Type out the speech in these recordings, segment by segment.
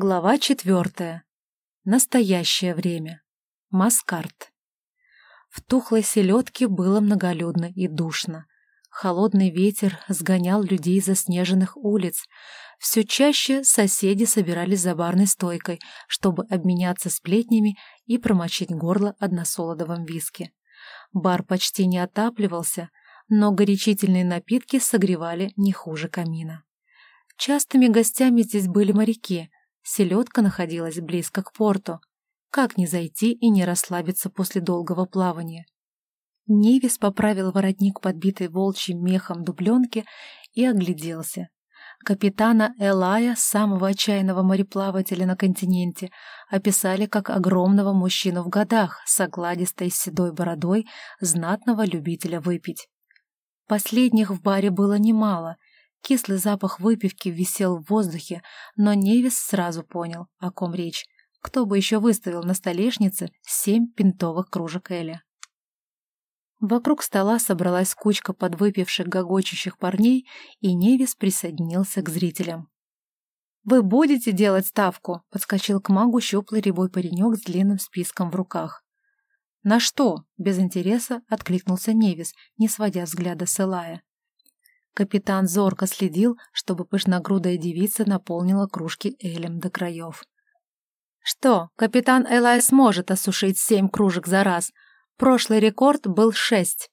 Глава четвертая. Настоящее время. Маскарт. В тухлой селедке было многолюдно и душно. Холодный ветер сгонял людей за снежных улиц. Все чаще соседи собирались за барной стойкой, чтобы обменяться сплетнями и промочить горло односолодовым виски. Бар почти не отапливался, но горячительные напитки согревали не хуже камина. Частыми гостями здесь были моряки — Селедка находилась близко к порту. Как не зайти и не расслабиться после долгого плавания? Невис поправил воротник, подбитый волчьим мехом дубленки, и огляделся. Капитана Элая, самого отчаянного мореплавателя на континенте, описали как огромного мужчину в годах с огладистой седой бородой, знатного любителя выпить. Последних в баре было немало — Кислый запах выпивки висел в воздухе, но Невис сразу понял, о ком речь. Кто бы еще выставил на столешнице семь пинтовых кружек Эля. Вокруг стола собралась кучка подвыпивших гогочущих парней, и Невис присоединился к зрителям. «Вы будете делать ставку?» — подскочил к магу щуплый рябой паренек с длинным списком в руках. «На что?» — без интереса откликнулся Невис, не сводя взгляда с Элая. Капитан зорко следил, чтобы пышногрудая девица наполнила кружки элем до краев. «Что, капитан Элай сможет осушить семь кружек за раз? Прошлый рекорд был шесть.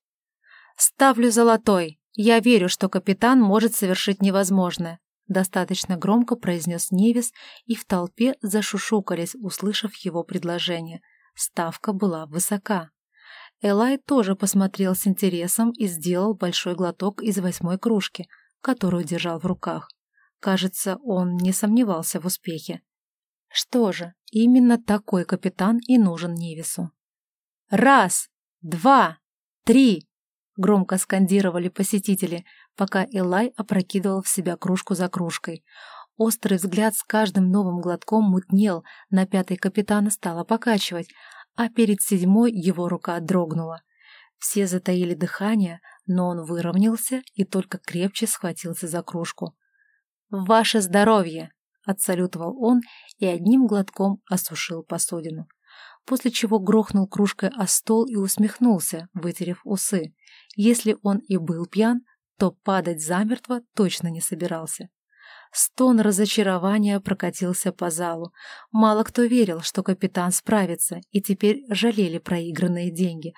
Ставлю золотой. Я верю, что капитан может совершить невозможное», — достаточно громко произнес Невис, и в толпе зашушукались, услышав его предложение. Ставка была высока. Элай тоже посмотрел с интересом и сделал большой глоток из восьмой кружки, которую держал в руках. Кажется, он не сомневался в успехе. Что же, именно такой капитан и нужен Невису. «Раз! Два! Три!» — громко скандировали посетители, пока Элай опрокидывал в себя кружку за кружкой. Острый взгляд с каждым новым глотком мутнел, на пятый капитана стало покачивать, а перед седьмой его рука дрогнула. Все затаили дыхание, но он выровнялся и только крепче схватился за кружку. «Ваше здоровье!» — отсалютовал он и одним глотком осушил посудину, после чего грохнул кружкой о стол и усмехнулся, вытерев усы. Если он и был пьян, то падать замертво точно не собирался. Стон разочарования прокатился по залу. Мало кто верил, что капитан справится, и теперь жалели проигранные деньги.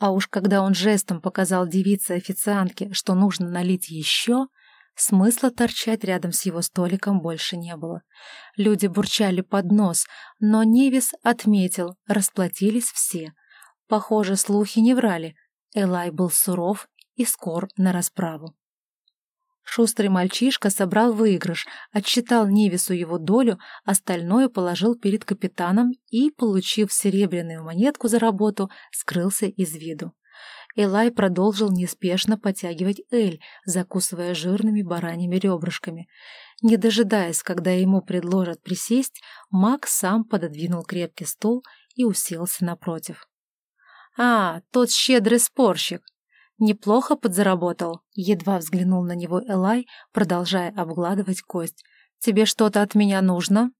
А уж когда он жестом показал девице-официантке, что нужно налить еще, смысла торчать рядом с его столиком больше не было. Люди бурчали под нос, но Невис отметил, расплатились все. Похоже, слухи не врали. Элай был суров и скор на расправу. Шустрый мальчишка собрал выигрыш, отсчитал Невису его долю, остальное положил перед капитаном и, получив серебряную монетку за работу, скрылся из виду. Элай продолжил неспешно потягивать эль, закусывая жирными бараньими ребрышками. Не дожидаясь, когда ему предложат присесть, маг сам пододвинул крепкий стол и уселся напротив. «А, тот щедрый спорщик!» Неплохо подзаработал, едва взглянул на него Элай, продолжая обгладывать кость. Тебе что-то от меня нужно?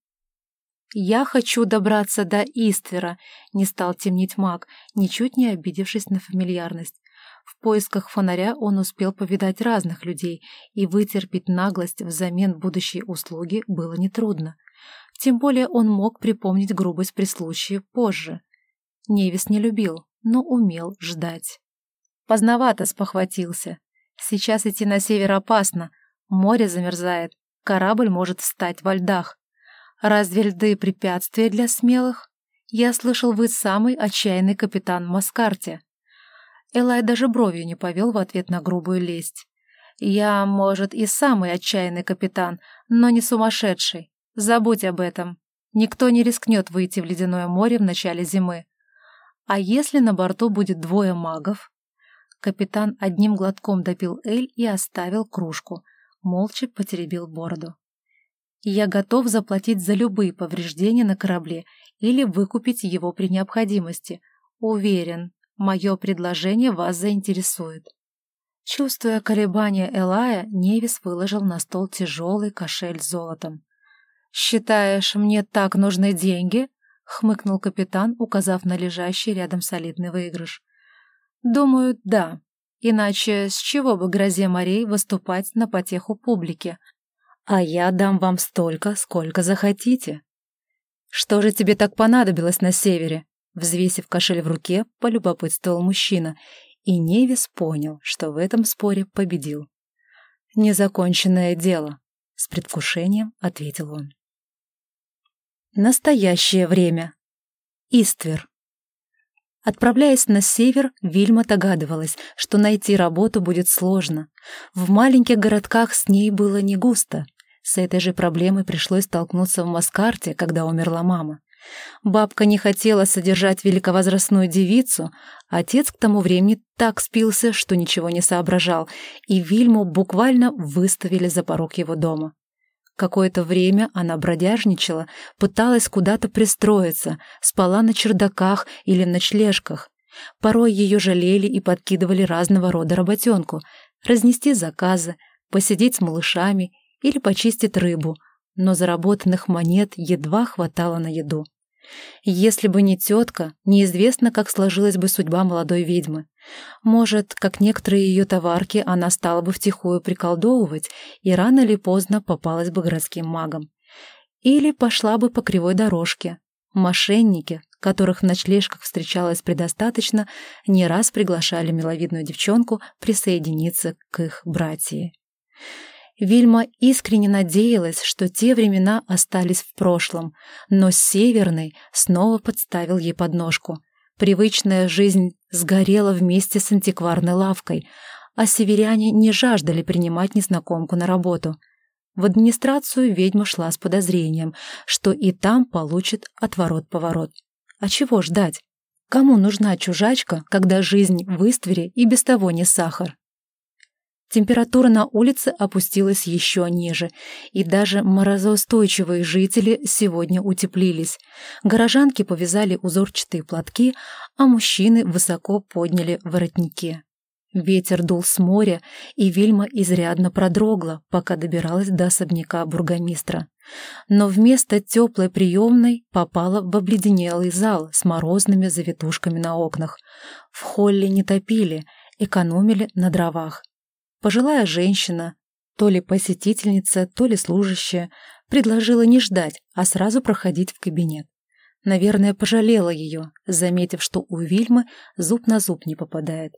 Я хочу добраться до Иствера, не стал темнить маг, ничуть не обидевшись на фамильярность. В поисках фонаря он успел повидать разных людей, и вытерпеть наглость взамен будущей услуги было нетрудно. Тем более он мог припомнить грубость при случае позже. Невис не любил, но умел ждать. Поздновато спохватился. Сейчас идти на север опасно. Море замерзает. Корабль может встать во льдах. Разве льды препятствия для смелых? Я слышал, вы самый отчаянный капитан в Маскарте. Элай даже бровью не повел в ответ на грубую лесть. Я, может, и самый отчаянный капитан, но не сумасшедший. Забудь об этом. Никто не рискнет выйти в ледяное море в начале зимы. А если на борту будет двое магов? Капитан одним глотком допил эль и оставил кружку. Молча потеребил бороду. «Я готов заплатить за любые повреждения на корабле или выкупить его при необходимости. Уверен, мое предложение вас заинтересует». Чувствуя колебания Элая, Невис выложил на стол тяжелый кошель с золотом. «Считаешь, мне так нужны деньги?» — хмыкнул капитан, указав на лежащий рядом солидный выигрыш. «Думаю, да. Иначе с чего бы грозе морей выступать на потеху публике? А я дам вам столько, сколько захотите». «Что же тебе так понадобилось на севере?» Взвесив кошель в руке, полюбопытствовал мужчина, и Невис понял, что в этом споре победил. «Незаконченное дело», — с предвкушением ответил он. Настоящее время. Иствер. Отправляясь на север, Вильма догадывалась, что найти работу будет сложно. В маленьких городках с ней было не густо. С этой же проблемой пришлось столкнуться в Маскарте, когда умерла мама. Бабка не хотела содержать великовозрастную девицу, отец к тому времени так спился, что ничего не соображал, и Вильму буквально выставили за порог его дома. Какое-то время она бродяжничала, пыталась куда-то пристроиться, спала на чердаках или в ночлежках. Порой ее жалели и подкидывали разного рода работенку, разнести заказы, посидеть с малышами или почистить рыбу, но заработанных монет едва хватало на еду. Если бы не тетка, неизвестно, как сложилась бы судьба молодой ведьмы. Может, как некоторые ее товарки, она стала бы втихую приколдовывать и рано или поздно попалась бы городским магам. Или пошла бы по кривой дорожке. Мошенники, которых в ночлежках встречалось предостаточно, не раз приглашали миловидную девчонку присоединиться к их братьям. Вильма искренне надеялась, что те времена остались в прошлом, но Северный снова подставил ей подножку. Привычная жизнь сгорела вместе с антикварной лавкой, а северяне не жаждали принимать незнакомку на работу. В администрацию ведьма шла с подозрением, что и там получит отворот-поворот. А чего ждать? Кому нужна чужачка, когда жизнь в Иствере и без того не сахар? Температура на улице опустилась еще ниже, и даже морозоустойчивые жители сегодня утеплились. Горожанки повязали узорчатые платки, а мужчины высоко подняли воротники. Ветер дул с моря, и Вильма изрядно продрогла, пока добиралась до особняка бургомистра. Но вместо теплой приемной попала в обледенелый зал с морозными завитушками на окнах. В холле не топили, экономили на дровах. Пожилая женщина, то ли посетительница, то ли служащая, предложила не ждать, а сразу проходить в кабинет. Наверное, пожалела ее, заметив, что у Вильмы зуб на зуб не попадает.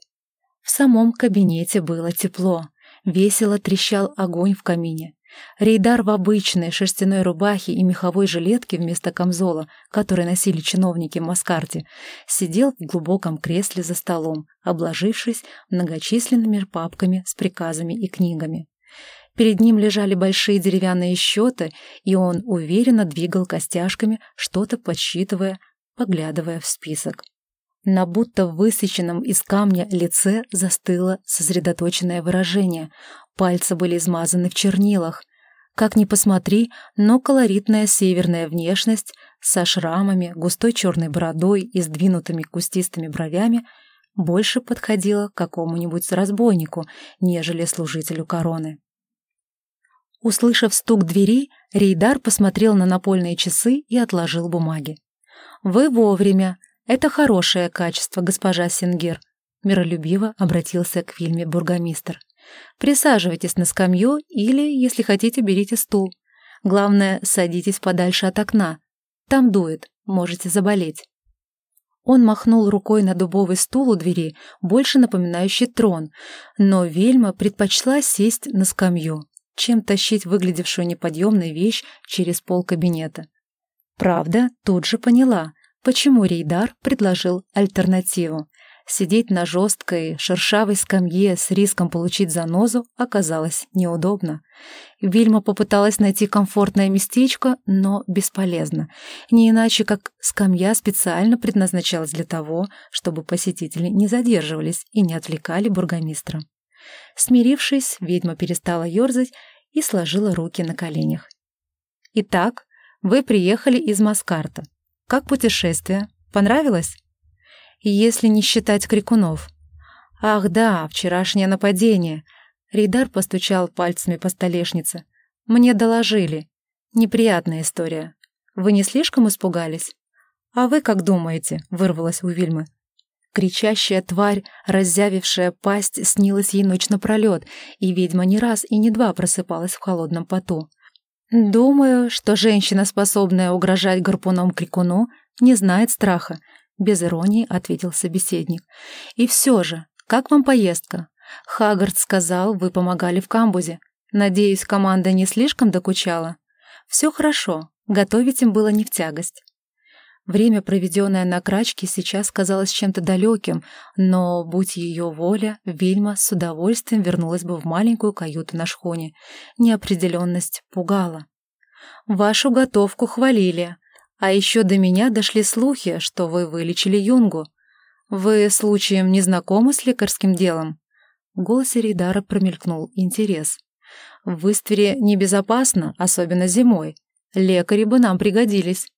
В самом кабинете было тепло, весело трещал огонь в камине. Рейдар в обычной шерстяной рубахе и меховой жилетке вместо камзола, который носили чиновники в Маскарте, сидел в глубоком кресле за столом, обложившись многочисленными папками с приказами и книгами. Перед ним лежали большие деревянные счеты, и он уверенно двигал костяшками, что-то подсчитывая, поглядывая в список. На будто высеченном из камня лице застыло сосредоточенное выражение. Пальцы были измазаны в чернилах. Как ни посмотри, но колоритная северная внешность со шрамами, густой черной бородой и сдвинутыми кустистыми бровями больше подходила какому-нибудь разбойнику, нежели служителю короны. Услышав стук двери, Рейдар посмотрел на напольные часы и отложил бумаги. «Вы вовремя. Это хорошее качество, госпожа Сингер», — миролюбиво обратился к фильме бургомистр. Присаживайтесь на скамью или, если хотите, берите стул. Главное, садитесь подальше от окна. Там дует, можете заболеть. Он махнул рукой на дубовый стул у двери, больше напоминающий трон, но Вельма предпочла сесть на скамью, чем тащить выглядевшую неподъемную вещь через пол кабинета. Правда, тут же поняла, почему Рейдар предложил альтернативу. Сидеть на жесткой, шершавой скамье с риском получить занозу оказалось неудобно. Вильма попыталась найти комфортное местечко, но бесполезно. Не иначе, как скамья специально предназначалась для того, чтобы посетители не задерживались и не отвлекали бургомистра. Смирившись, ведьма перестала ерзать и сложила руки на коленях. «Итак, вы приехали из Маскарта. Как путешествие? Понравилось?» если не считать крикунов. Ах да, вчерашнее нападение. Рейдар постучал пальцами по столешнице. Мне доложили. Неприятная история. Вы не слишком испугались? А вы как думаете? Вырвалась у Вильмы. Кричащая тварь, раззявившая пасть, снилась ей ночь напролет, и ведьма не раз и не два просыпалась в холодном поту. «Думаю, что женщина, способная угрожать гарпуном-крикуну, не знает страха», — без иронии ответил собеседник. «И все же, как вам поездка? Хагард сказал, вы помогали в камбузе. Надеюсь, команда не слишком докучала? Все хорошо, готовить им было не в тягость». Время, проведенное на крачке, сейчас казалось чем-то далеким, но, будь ее воля, Вильма с удовольствием вернулась бы в маленькую каюту на шхуне. Неопределенность пугала. «Вашу готовку хвалили, а еще до меня дошли слухи, что вы вылечили Юнгу. Вы, случаем, не знакомы с лекарским делом?» В голосе Рейдара промелькнул интерес. «В Иствере небезопасно, особенно зимой. Лекари бы нам пригодились».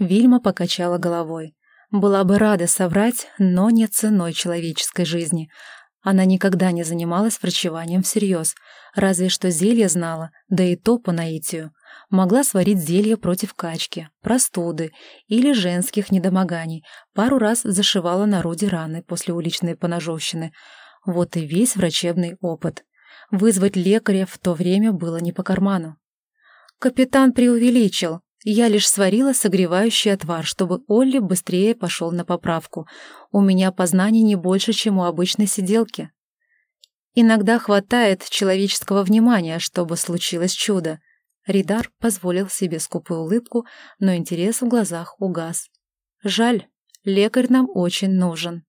Вильма покачала головой. Была бы рада соврать, но не ценой человеческой жизни. Она никогда не занималась врачеванием всерьез, разве что зелье знала, да и то по наитию. Могла сварить зелье против качки, простуды или женских недомоганий, пару раз зашивала на роде раны после уличной поножовщины. Вот и весь врачебный опыт. Вызвать лекаря в то время было не по карману. Капитан преувеличил, я лишь сварила согревающий отвар, чтобы Олли быстрее пошел на поправку. У меня познаний не больше, чем у обычной сиделки. Иногда хватает человеческого внимания, чтобы случилось чудо. Ридар позволил себе скупую улыбку, но интерес в глазах угас. Жаль, лекарь нам очень нужен.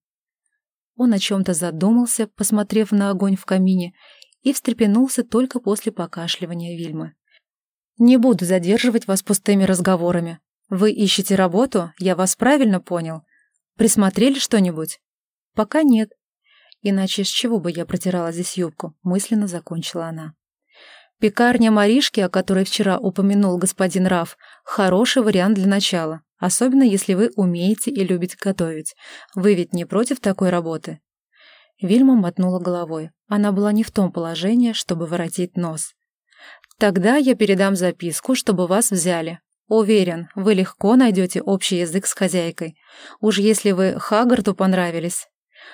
Он о чем-то задумался, посмотрев на огонь в камине, и встрепенулся только после покашливания Вильмы. Не буду задерживать вас пустыми разговорами. Вы ищете работу? Я вас правильно понял. Присмотрели что-нибудь? Пока нет. Иначе с чего бы я протирала здесь юбку? Мысленно закончила она. Пекарня Маришки, о которой вчера упомянул господин Раф, хороший вариант для начала, особенно если вы умеете и любите готовить. Вы ведь не против такой работы? Вильма мотнула головой. Она была не в том положении, чтобы воротить нос. Тогда я передам записку, чтобы вас взяли. Уверен, вы легко найдете общий язык с хозяйкой. Уж если вы Хагарту понравились.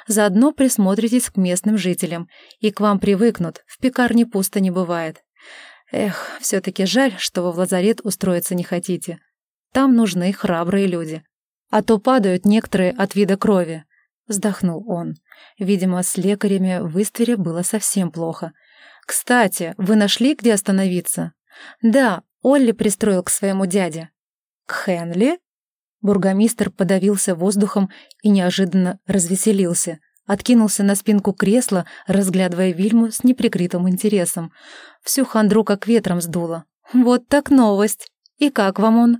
Заодно присмотритесь к местным жителям, и к вам привыкнут, в пекарне пусто не бывает. Эх, все-таки жаль, что вы в лазарет устроиться не хотите. Там нужны храбрые люди. А то падают некоторые от вида крови. Вздохнул он. Видимо, с лекарями в Иствере было совсем плохо — «Кстати, вы нашли, где остановиться?» «Да, Олли пристроил к своему дяде». «К Хенли?» Бургомистр подавился воздухом и неожиданно развеселился. Откинулся на спинку кресла, разглядывая Вильму с неприкрытым интересом. Всю хандру как ветром сдуло. «Вот так новость! И как вам он?»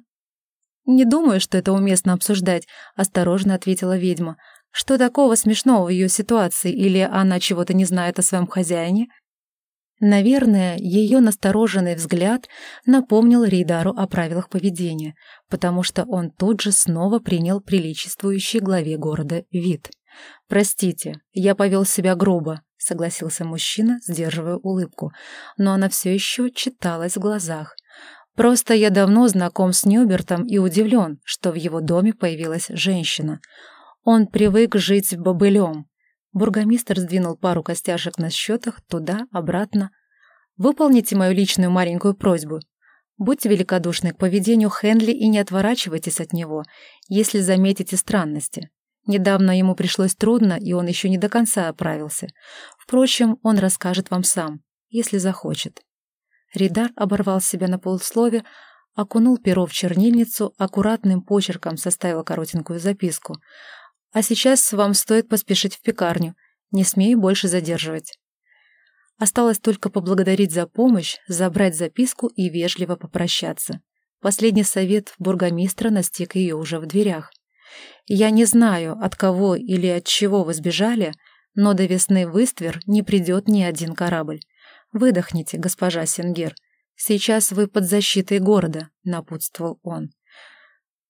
«Не думаю, что это уместно обсуждать», — осторожно ответила ведьма. «Что такого смешного в ее ситуации? Или она чего-то не знает о своем хозяине?» Наверное, ее настороженный взгляд напомнил Рейдару о правилах поведения, потому что он тут же снова принял приличествующий главе города вид. «Простите, я повел себя грубо», — согласился мужчина, сдерживая улыбку, но она все еще читалась в глазах. «Просто я давно знаком с Нюбертом и удивлен, что в его доме появилась женщина. Он привык жить бобылем, Бургомистр сдвинул пару костяшек на счетах туда, обратно. «Выполните мою личную маленькую просьбу. Будьте великодушны к поведению Хенли и не отворачивайтесь от него, если заметите странности. Недавно ему пришлось трудно, и он еще не до конца оправился. Впрочем, он расскажет вам сам, если захочет». Ридар оборвал себя на полуслове, окунул перо в чернильницу, аккуратным почерком составил коротенькую записку — а сейчас вам стоит поспешить в пекарню. Не смею больше задерживать. Осталось только поблагодарить за помощь, забрать записку и вежливо попрощаться. Последний совет бургомистра настиг ее уже в дверях. «Я не знаю, от кого или от чего вы сбежали, но до весны в не придет ни один корабль. Выдохните, госпожа Сенгер. Сейчас вы под защитой города», — напутствовал он.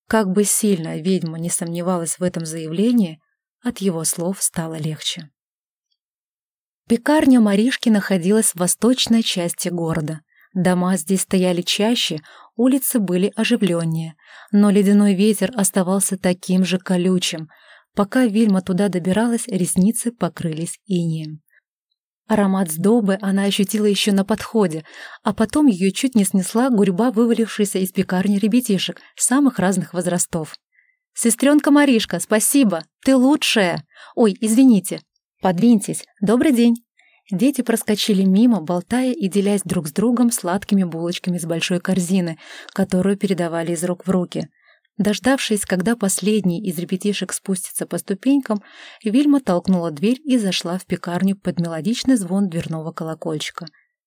Как бы сильно ведьма не сомневалась в этом заявлении, от его слов стало легче. Пекарня Маришки находилась в восточной части города. Дома здесь стояли чаще, улицы были оживленнее, но ледяной ветер оставался таким же колючим. Пока Вильма туда добиралась, ресницы покрылись инеем. Аромат сдобы она ощутила еще на подходе, а потом ее чуть не снесла гурьба вывалившаяся из пекарни ребятишек самых разных возрастов. «Сестренка Маришка, спасибо! Ты лучшая! Ой, извините! Подвиньтесь! Добрый день!» Дети проскочили мимо, болтая и делясь друг с другом сладкими булочками с большой корзины, которую передавали из рук в руки. Дождавшись, когда последний из ребятишек спустится по ступенькам, Вильма толкнула дверь и зашла в пекарню под мелодичный звон дверного колокольчика.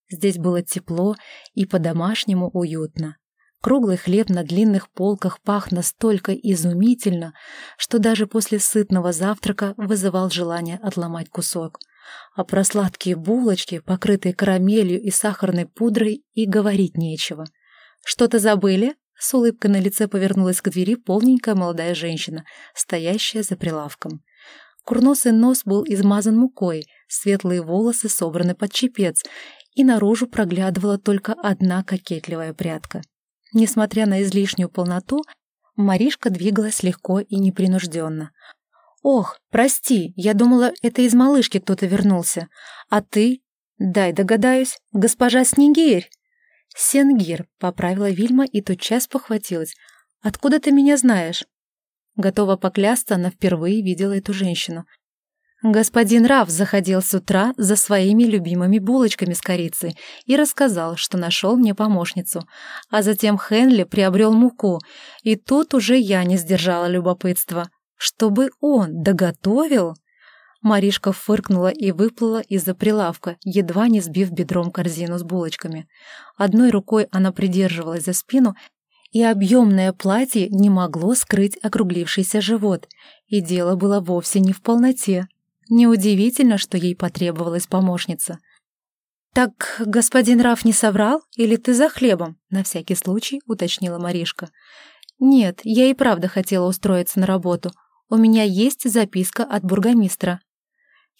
Здесь было тепло и по-домашнему уютно. Круглый хлеб на длинных полках пах настолько изумительно, что даже после сытного завтрака вызывал желание отломать кусок. А про сладкие булочки, покрытые карамелью и сахарной пудрой, и говорить нечего. «Что-то забыли?» С улыбкой на лице повернулась к двери полненькая молодая женщина, стоящая за прилавком. Курносый нос был измазан мукой, светлые волосы собраны под чепец, и наружу проглядывала только одна кокетливая прядка. Несмотря на излишнюю полноту, Маришка двигалась легко и непринужденно. «Ох, прости, я думала, это из малышки кто-то вернулся. А ты? Дай догадаюсь, госпожа Снегирь!» «Сенгир», — поправила Вильма и тотчас похватилась. «Откуда ты меня знаешь?» Готова поклясться, она впервые видела эту женщину. Господин Раф заходил с утра за своими любимыми булочками с корицей и рассказал, что нашел мне помощницу. А затем Хенли приобрел муку, и тут уже я не сдержала любопытства. Чтобы он доготовил? Маришка фыркнула и выплыла из-за прилавка, едва не сбив бедром корзину с булочками. Одной рукой она придерживалась за спину, и объемное платье не могло скрыть округлившийся живот, и дело было вовсе не в полноте. Неудивительно, что ей потребовалась помощница. «Так господин Раф не соврал? Или ты за хлебом?» — на всякий случай уточнила Маришка. «Нет, я и правда хотела устроиться на работу. У меня есть записка от бургомистра».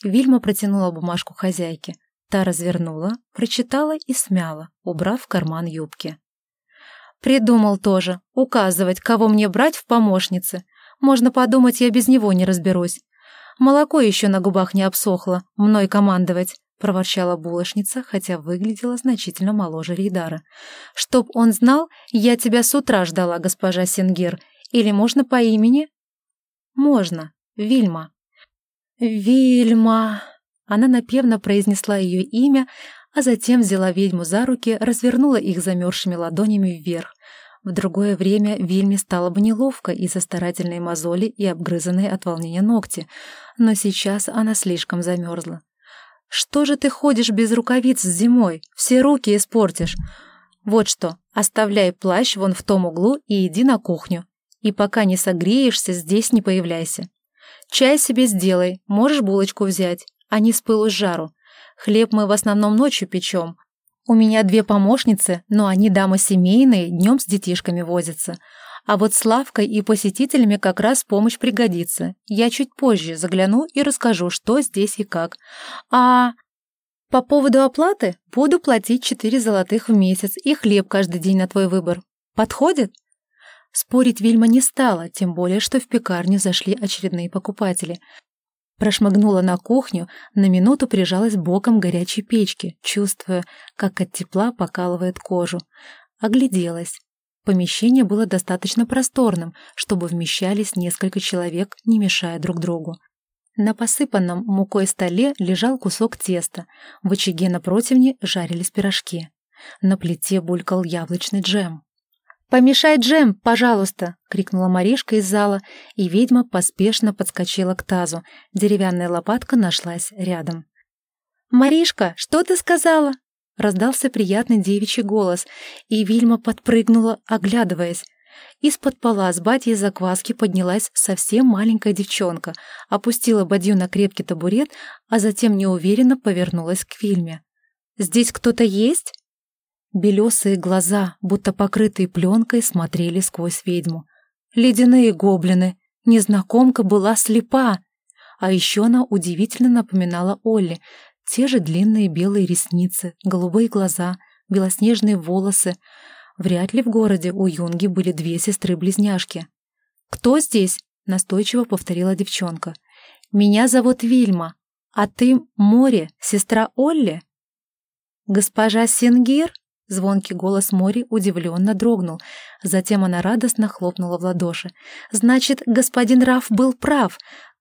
Вильма протянула бумажку хозяйке. Та развернула, прочитала и смяла, убрав в карман юбки. «Придумал тоже. Указывать, кого мне брать в помощницы. Можно подумать, я без него не разберусь. Молоко еще на губах не обсохло, мной командовать», — проворчала булочница, хотя выглядела значительно моложе Рейдара. «Чтоб он знал, я тебя с утра ждала, госпожа Сенгер. Или можно по имени?» «Можно. Вильма». «Вильма!» Она напевно произнесла ее имя, а затем взяла ведьму за руки, развернула их замерзшими ладонями вверх. В другое время Вильме стало бы неловко из-за старательной мозоли и обгрызанной от волнения ногти, но сейчас она слишком замерзла. «Что же ты ходишь без рукавиц зимой? Все руки испортишь. Вот что, оставляй плащ вон в том углу и иди на кухню. И пока не согреешься, здесь не появляйся. Чай себе сделай, можешь булочку взять, а не с пылу с жару. Хлеб мы в основном ночью печем, у меня две помощницы, но они дамы семейные, днем с детишками возятся. А вот с лавкой и посетителями как раз помощь пригодится. Я чуть позже загляну и расскажу, что здесь и как. А по поводу оплаты буду платить четыре золотых в месяц и хлеб каждый день на твой выбор. Подходит? Спорить Вильма не стала, тем более, что в пекарню зашли очередные покупатели. Прошмыгнула на кухню, на минуту прижалась боком к горячей печке, чувствуя, как от тепла покалывает кожу. Огляделась. Помещение было достаточно просторным, чтобы вмещались несколько человек, не мешая друг другу. На посыпанном мукой столе лежал кусок теста, в очаге на противне жарились пирожки. На плите булькал яблочный джем. «Помешай джем, пожалуйста!» — крикнула Маришка из зала, и ведьма поспешно подскочила к тазу. Деревянная лопатка нашлась рядом. «Маришка, что ты сказала?» — раздался приятный девичий голос, и Вильма подпрыгнула, оглядываясь. Из-под пола с батьей закваски поднялась совсем маленькая девчонка, опустила бадью на крепкий табурет, а затем неуверенно повернулась к Вильме. «Здесь кто-то есть?» Белесые глаза, будто покрытые пленкой, смотрели сквозь ведьму. Ледяные гоблины. Незнакомка была слепа. А еще она удивительно напоминала Олли. Те же длинные белые ресницы, голубые глаза, белоснежные волосы. Вряд ли в городе у Юнги были две сестры-близняшки. «Кто здесь?» — настойчиво повторила девчонка. «Меня зовут Вильма, а ты Море, сестра Олли?» «Госпожа Сингир?» — звонкий голос Мори удивленно дрогнул. Затем она радостно хлопнула в ладоши. «Значит, господин Раф был прав.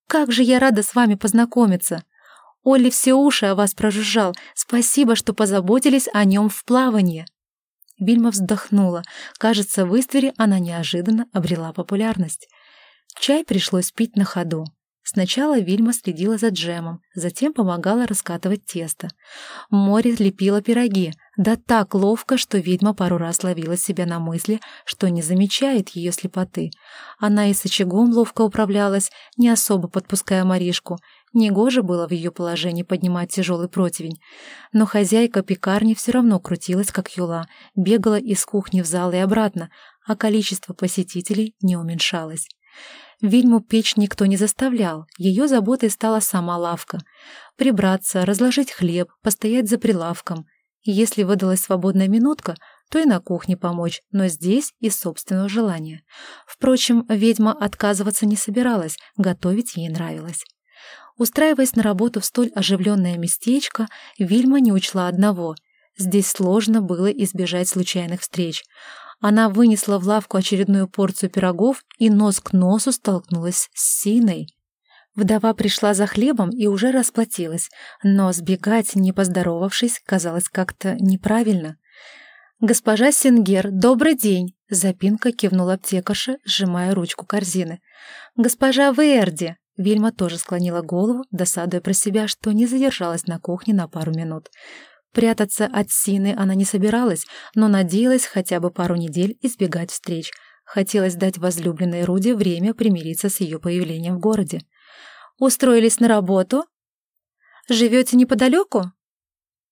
Как же я рада с вами познакомиться!» Олли все уши о вас прожужжал. Спасибо, что позаботились о нем в плавании». Вильма вздохнула. Кажется, в Иствере она неожиданно обрела популярность. Чай пришлось пить на ходу. Сначала Вильма следила за джемом, затем помогала раскатывать тесто. Море лепила пироги, да так ловко, что ведьма пару раз ловила себя на мысли, что не замечает ее слепоты. Она и с очагом ловко управлялась, не особо подпуская Маришку. Негоже было в ее положении поднимать тяжелый противень. Но хозяйка пекарни все равно крутилась, как юла, бегала из кухни в зал и обратно, а количество посетителей не уменьшалось. Ведьму печь никто не заставлял, ее заботой стала сама лавка. Прибраться, разложить хлеб, постоять за прилавком. Если выдалась свободная минутка, то и на кухне помочь, но здесь из собственного желания. Впрочем, ведьма отказываться не собиралась, готовить ей нравилось. Устраиваясь на работу в столь оживленное местечко, Вильма не учла одного — Здесь сложно было избежать случайных встреч. Она вынесла в лавку очередную порцию пирогов и нос к носу столкнулась с Синой. Вдова пришла за хлебом и уже расплатилась, но сбегать, не поздоровавшись, казалось как-то неправильно. «Госпожа Сингер, добрый день!» — запинка кивнула аптекарша, сжимая ручку корзины. «Госпожа Верди!» — Вильма тоже склонила голову, досадуя про себя, что не задержалась на кухне на пару минут. Прятаться от Сины она не собиралась, но надеялась хотя бы пару недель избегать встреч. Хотелось дать возлюбленной Руде время примириться с ее появлением в городе. «Устроились на работу? Живете неподалеку?»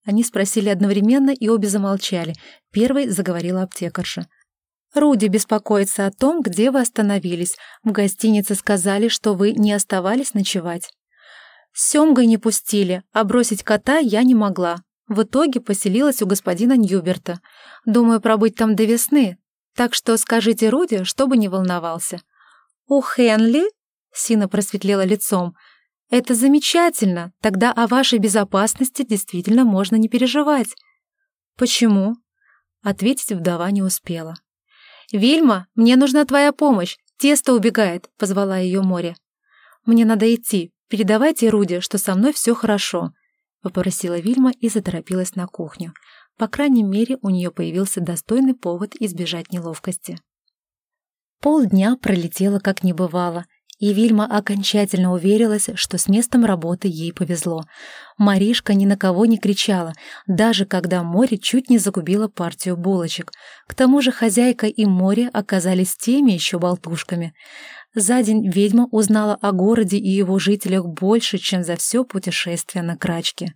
Они спросили одновременно и обе замолчали. Первой заговорила аптекарша. «Руди беспокоится о том, где вы остановились. В гостинице сказали, что вы не оставались ночевать. С Семгой не пустили, а бросить кота я не могла. В итоге поселилась у господина Ньюберта. Думаю пробыть там до весны, так что скажите Руди, чтобы не волновался». «У Хенли?» — Сина просветлела лицом. «Это замечательно, тогда о вашей безопасности действительно можно не переживать». «Почему?» Ответить вдова не успела. «Вильма, мне нужна твоя помощь, тесто убегает», — позвала ее море. «Мне надо идти, передавайте Руди, что со мной все хорошо», — попросила Вильма и заторопилась на кухню. По крайней мере, у нее появился достойный повод избежать неловкости. Полдня пролетело как не бывало, и Вильма окончательно уверилась, что с местом работы ей повезло. Маришка ни на кого не кричала, даже когда море чуть не загубило партию булочек. К тому же хозяйка и море оказались теми еще болтушками. За день ведьма узнала о городе и его жителях больше, чем за все путешествие на крачке.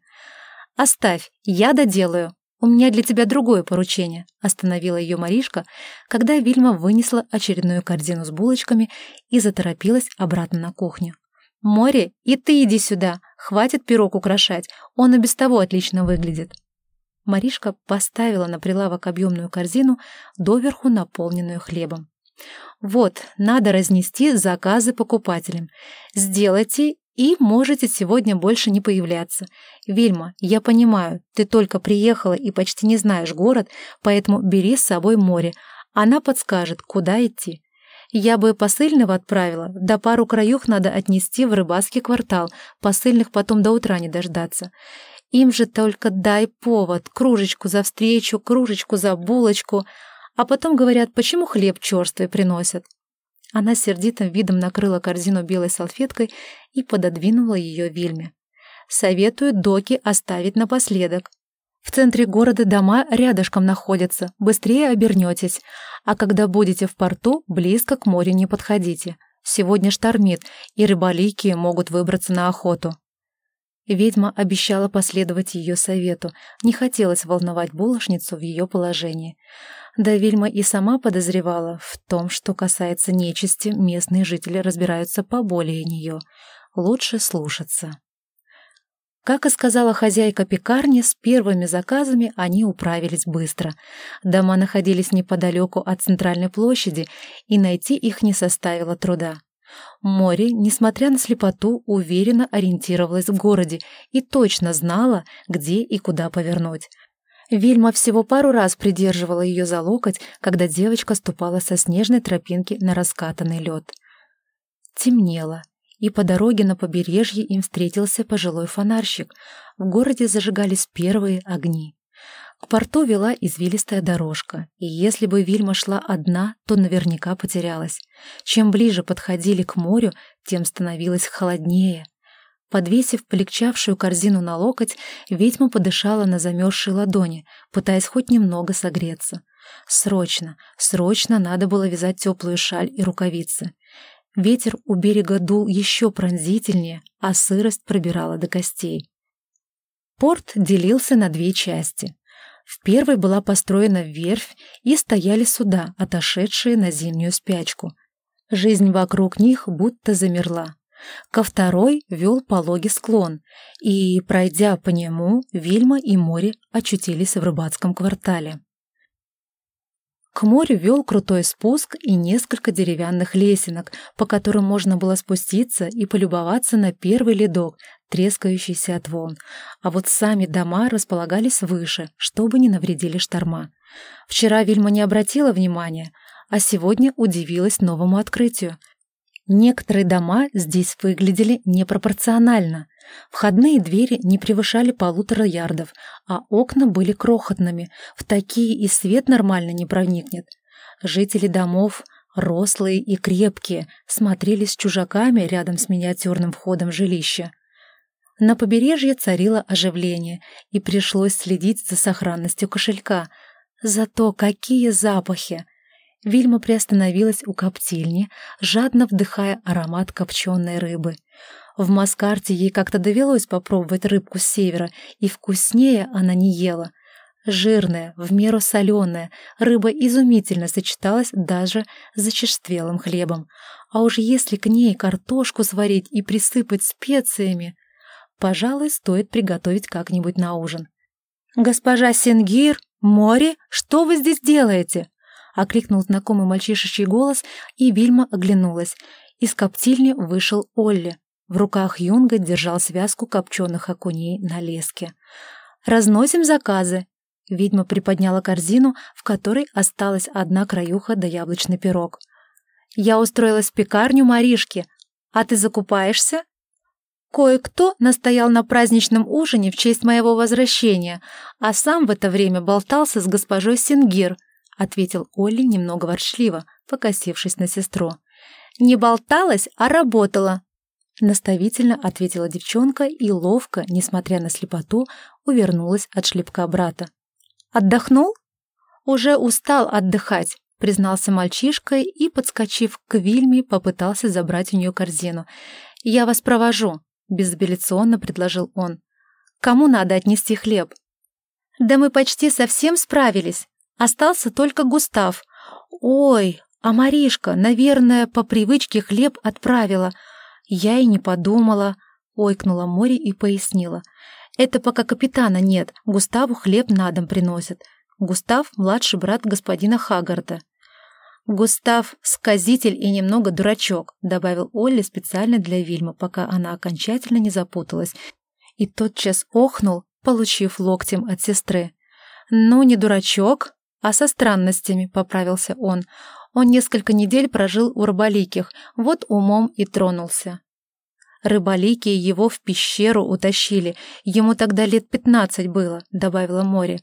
«Оставь, я доделаю. У меня для тебя другое поручение», — остановила ее Маришка, когда Вильма вынесла очередную корзину с булочками и заторопилась обратно на кухню. «Море, и ты иди сюда. Хватит пирог украшать, он и без того отлично выглядит». Маришка поставила на прилавок объемную корзину, доверху наполненную хлебом. Вот, надо разнести заказы покупателям. Сделайте и можете сегодня больше не появляться. Вильма, я понимаю, ты только приехала и почти не знаешь город, поэтому бери с собой море. Она подскажет, куда идти. Я бы посыльного отправила, да пару краюх надо отнести в рыбацкий квартал, посыльных потом до утра не дождаться. Им же только дай повод, кружечку за встречу, кружечку за булочку — а потом говорят, почему хлеб черствый приносят. Она сердитым видом накрыла корзину белой салфеткой и пододвинула ее Вильме. Советую доки оставить напоследок. В центре города дома рядышком находятся, быстрее обернетесь, а когда будете в порту, близко к морю не подходите. Сегодня штормит, и рыболики могут выбраться на охоту. Ведьма обещала последовать ее совету, не хотелось волновать булочницу в ее положении. Да Вильма и сама подозревала в том, что касается нечисти, местные жители разбираются поболее нее. Лучше слушаться. Как и сказала хозяйка пекарни, с первыми заказами они управились быстро. Дома находились неподалеку от центральной площади, и найти их не составило труда. Море, несмотря на слепоту, уверенно ориентировалась в городе и точно знала, где и куда повернуть. Вильма всего пару раз придерживала ее за локоть, когда девочка ступала со снежной тропинки на раскатанный лед. Темнело, и по дороге на побережье им встретился пожилой фонарщик. В городе зажигались первые огни. К порту вела извилистая дорожка, и если бы Вильма шла одна, то наверняка потерялась. Чем ближе подходили к морю, тем становилось холоднее. Подвесив полегчавшую корзину на локоть, ведьма подышала на замерзшие ладони, пытаясь хоть немного согреться. Срочно, срочно надо было вязать теплую шаль и рукавицы. Ветер у берега дул еще пронзительнее, а сырость пробирала до костей. Порт делился на две части. В первой была построена верфь и стояли суда, отошедшие на зимнюю спячку. Жизнь вокруг них будто замерла. Ко второй вел пологий склон, и, пройдя по нему, Вильма и море очутились в рыбацком квартале. К морю вел крутой спуск и несколько деревянных лесенок, по которым можно было спуститься и полюбоваться на первый ледок, трескающийся от волн. А вот сами дома располагались выше, чтобы не навредили шторма. Вчера Вильма не обратила внимания, а сегодня удивилась новому открытию — Некоторые дома здесь выглядели непропорционально. Входные двери не превышали полутора ярдов, а окна были крохотными, в такие и свет нормально не проникнет. Жители домов, рослые и крепкие, смотрелись чужаками рядом с миниатюрным входом жилища. На побережье царило оживление, и пришлось следить за сохранностью кошелька. Зато какие запахи! Вильма приостановилась у коптильни, жадно вдыхая аромат копченой рыбы. В Маскарте ей как-то довелось попробовать рыбку с севера, и вкуснее она не ела. Жирная, в меру соленая, рыба изумительно сочеталась даже с зачерствелым хлебом. А уж если к ней картошку сварить и присыпать специями, пожалуй, стоит приготовить как-нибудь на ужин. «Госпожа Сенгир, море, что вы здесь делаете?» — окликнул знакомый мальчишечий голос, и Вильма оглянулась. Из коптильни вышел Олли. В руках Юнга держал связку копченых окуней на леске. «Разносим заказы». Ведьма приподняла корзину, в которой осталась одна краюха да яблочный пирог. «Я устроилась в пекарню Маришки. А ты закупаешься?» Кое-кто настоял на праздничном ужине в честь моего возвращения, а сам в это время болтался с госпожой Сингир —— ответил Олли немного ворчливо, покосившись на сестру. «Не болталась, а работала!» Наставительно ответила девчонка и ловко, несмотря на слепоту, увернулась от шлепка брата. «Отдохнул?» «Уже устал отдыхать», — признался мальчишка и, подскочив к Вильме, попытался забрать у нее корзину. «Я вас провожу», — безапелляционно предложил он. «Кому надо отнести хлеб?» «Да мы почти совсем справились», Остался только Густав. Ой, а Маришка, наверное, по привычке хлеб отправила. Я и не подумала. Ойкнула море и пояснила. Это пока капитана нет, Густаву хлеб на дом приносят. Густав — младший брат господина Хагарда. «Густав — сказитель и немного дурачок», — добавил Олли специально для Вильмы, пока она окончательно не запуталась, и тотчас охнул, получив локтем от сестры. «Ну, не дурачок, а со странностями», — поправился он. Он несколько недель прожил у рыболиких, вот умом и тронулся. Рыболикие его в пещеру утащили, ему тогда лет пятнадцать было, добавила Море.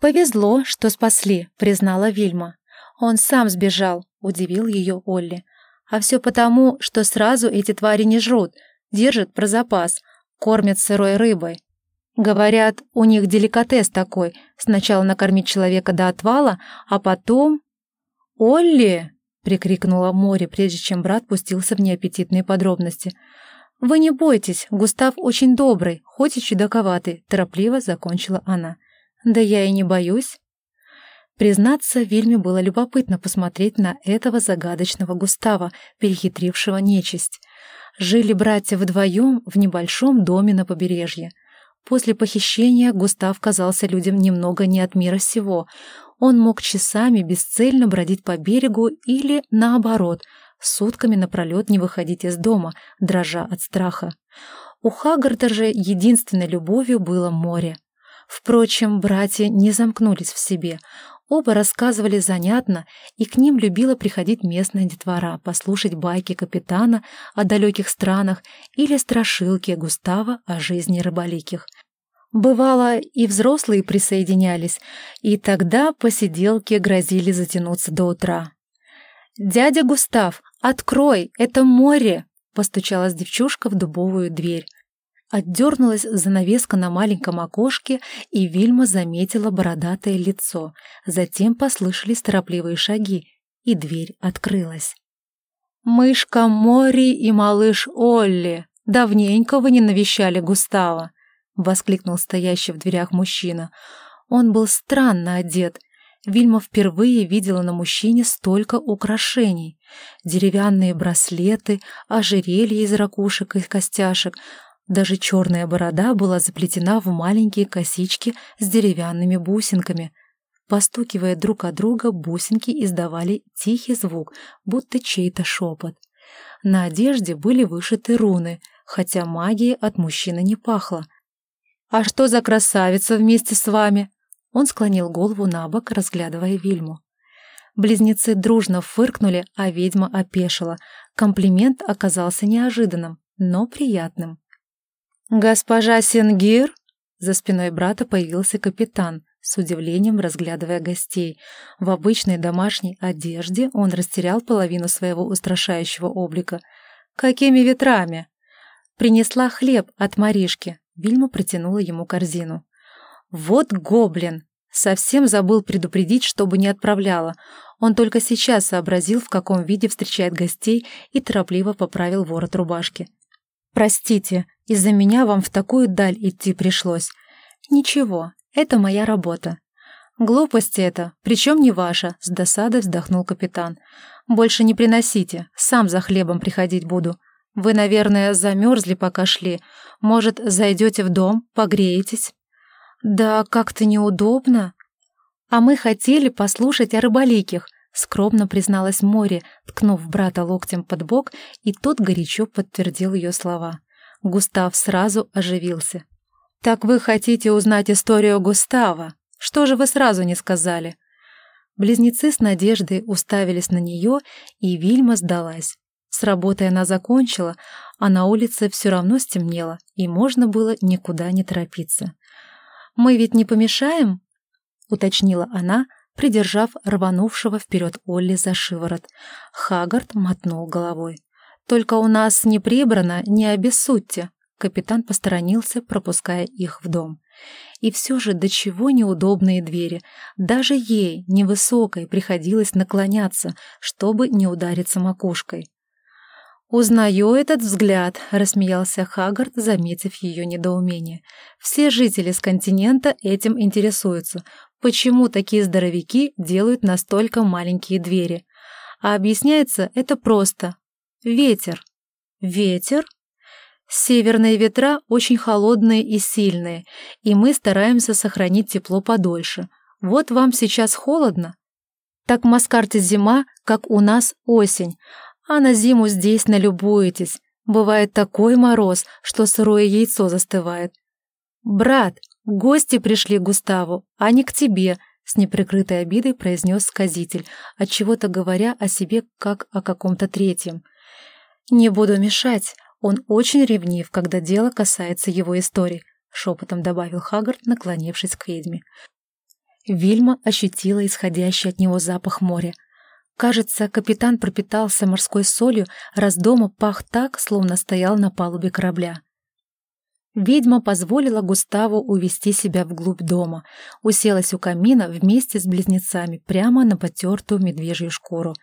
«Повезло, что спасли», — признала Вильма. «Он сам сбежал», — удивил ее Олли. «А все потому, что сразу эти твари не жрут, держат про запас, кормят сырой рыбой. Говорят, у них деликатес такой. Сначала накормить человека до отвала, а потом... «Олли!» — прикрикнула море, прежде чем брат пустился в неаппетитные подробности. «Вы не бойтесь, Густав очень добрый, хоть и чудаковатый», — торопливо закончила она. «Да я и не боюсь». Признаться, Вильме было любопытно посмотреть на этого загадочного Густава, перехитрившего нечисть. Жили братья вдвоем в небольшом доме на побережье. После похищения Густав казался людям немного не от мира сего. Он мог часами бесцельно бродить по берегу или, наоборот, сутками напролет не выходить из дома, дрожа от страха. У Хагарда же единственной любовью было море. Впрочем, братья не замкнулись в себе. Оба рассказывали занятно, и к ним любила приходить местная детвора послушать байки капитана о далеких странах или страшилки Густава о жизни рыболиких. Бывало, и взрослые присоединялись, и тогда посиделки грозили затянуться до утра. «Дядя Густав, открой, это море!» — постучалась девчушка в дубовую дверь. Отдернулась занавеска на маленьком окошке, и Вильма заметила бородатое лицо. Затем послышались торопливые шаги, и дверь открылась. «Мышка Мори и малыш Олли! Давненько вы не навещали Густава!» — воскликнул стоящий в дверях мужчина. Он был странно одет. Вильма впервые видела на мужчине столько украшений. Деревянные браслеты, ожерелья из ракушек и костяшек — даже черная борода была заплетена в маленькие косички с деревянными бусинками. Постукивая друг от друга, бусинки издавали тихий звук, будто чей-то шепот. На одежде были вышиты руны, хотя магии от мужчины не пахло. «А что за красавица вместе с вами?» Он склонил голову на бок, разглядывая Вильму. Близнецы дружно фыркнули, а ведьма опешила. Комплимент оказался неожиданным, но приятным. «Госпожа Сингир?» За спиной брата появился капитан, с удивлением разглядывая гостей. В обычной домашней одежде он растерял половину своего устрашающего облика. «Какими ветрами?» Принесла хлеб от Маришки. Вильма протянула ему корзину. «Вот гоблин!» Совсем забыл предупредить, чтобы не отправляла. Он только сейчас сообразил, в каком виде встречает гостей, и торопливо поправил ворот рубашки. «Простите, из-за меня вам в такую даль идти пришлось. Ничего, это моя работа. Глупости это, причем не ваша, с досадой вздохнул капитан. Больше не приносите, сам за хлебом приходить буду. Вы, наверное, замерзли, пока шли. Может, зайдете в дом, погреетесь? Да как-то неудобно. А мы хотели послушать о рыболиких, скромно призналась Море, ткнув брата локтем под бок, и тот горячо подтвердил ее слова. Густав сразу оживился. «Так вы хотите узнать историю Густава? Что же вы сразу не сказали?» Близнецы с надеждой уставились на нее, и Вильма сдалась. С работой она закончила, а на улице все равно стемнело, и можно было никуда не торопиться. «Мы ведь не помешаем?» — уточнила она, придержав рванувшего вперед Олли за шиворот. Хагард мотнул головой. «Только у нас не прибрано, не обессудьте». Капитан посторонился, пропуская их в дом. И все же до чего неудобные двери. Даже ей, невысокой, приходилось наклоняться, чтобы не удариться макушкой. «Узнаю этот взгляд», — рассмеялся Хагард, заметив ее недоумение. «Все жители с континента этим интересуются. Почему такие здоровяки делают настолько маленькие двери? А объясняется это просто. Ветер. Ветер? Северные ветра очень холодные и сильные, и мы стараемся сохранить тепло подольше. Вот вам сейчас холодно. Так в Маскарте зима, как у нас осень, а на зиму здесь налюбуетесь. Бывает такой мороз, что сырое яйцо застывает. «Брат, гости пришли к Густаву, а не к тебе», — с неприкрытой обидой произнес сказитель, отчего-то говоря о себе как о каком-то третьем — «Не буду мешать. Он очень ревнив, когда дело касается его истории», — шепотом добавил Хагард, наклонившись к ведьме. Вильма ощутила исходящий от него запах моря. Кажется, капитан пропитался морской солью, раз дома пах так, словно стоял на палубе корабля. Ведьма позволила Густаву увести себя вглубь дома, уселась у камина вместе с близнецами прямо на потертую медвежью шкуру.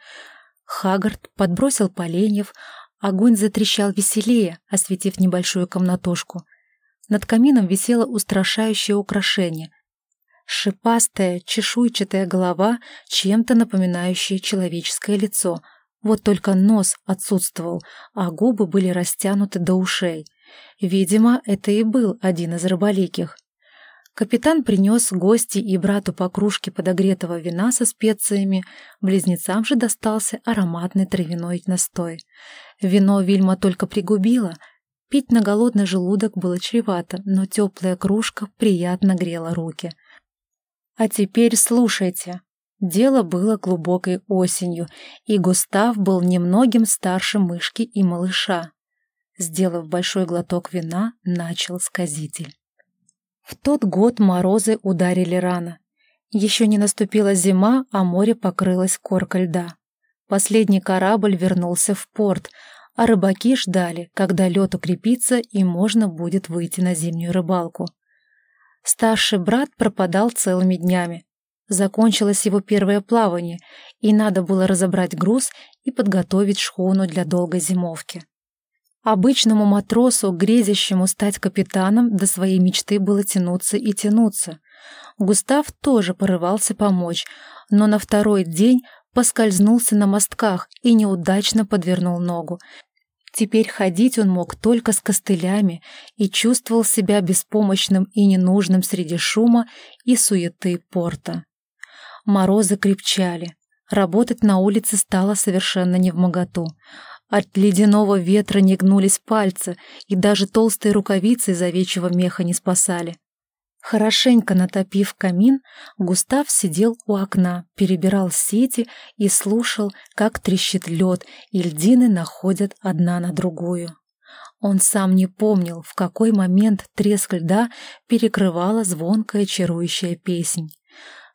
Хагард подбросил поленьев, Огонь затрещал веселее, осветив небольшую комнатушку. Над камином висело устрашающее украшение. Шипастая, чешуйчатая голова, чем-то напоминающая человеческое лицо. Вот только нос отсутствовал, а губы были растянуты до ушей. Видимо, это и был один из рыболиких. Капитан принес гости и брату по кружке подогретого вина со специями, близнецам же достался ароматный травяной настой. Вино Вильма только пригубила, пить на голодный желудок было чревато, но теплая кружка приятно грела руки. «А теперь слушайте», Дело было глубокой осенью, и Густав был немногим старше мышки и малыша. Сделав большой глоток вина, начал сказитель. В тот год морозы ударили рано. Еще не наступила зима, а море покрылось коркой льда. Последний корабль вернулся в порт, а рыбаки ждали, когда лед укрепится и можно будет выйти на зимнюю рыбалку. Старший брат пропадал целыми днями, Закончилось его первое плавание, и надо было разобрать груз и подготовить шхуну для долгой зимовки. Обычному матросу, грезящему стать капитаном, до своей мечты было тянуться и тянуться. Густав тоже порывался помочь, но на второй день поскользнулся на мостках и неудачно подвернул ногу. Теперь ходить он мог только с костылями и чувствовал себя беспомощным и ненужным среди шума и суеты порта. Морозы крепчали. Работать на улице стало совершенно невмоготу. От ледяного ветра не гнулись пальцы, и даже толстые рукавицы из овечьего меха не спасали. Хорошенько натопив камин, Густав сидел у окна, перебирал сети и слушал, как трещит лед, и льдины находят одна на другую. Он сам не помнил, в какой момент треск льда перекрывала звонкая чарующая песнь.